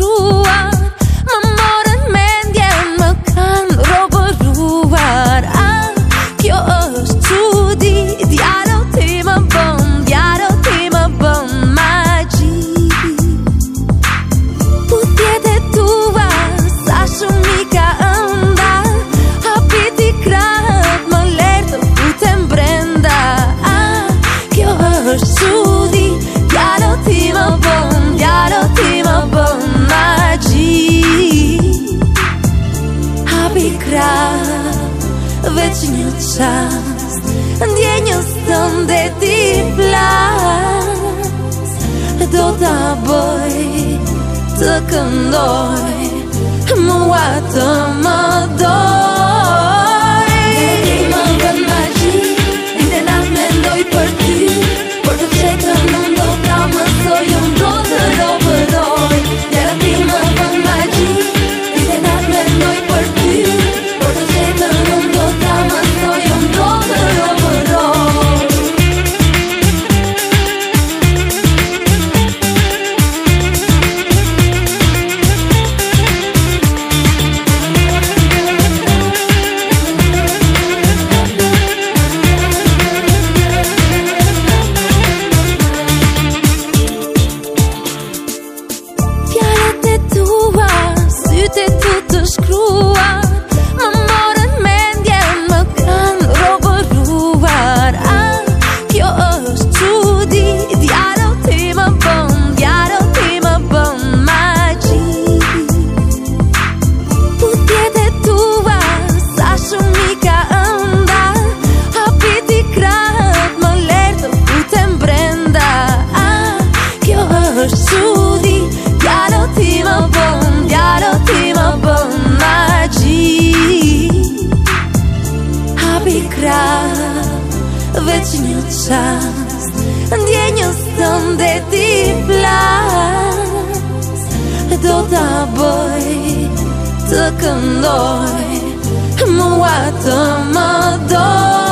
住啊！krah Veç një qas Ndje një sëndet ti plas? Do t'a bëj Të këndoj Mua të años donde tiplas Tota voy tocando Muato modo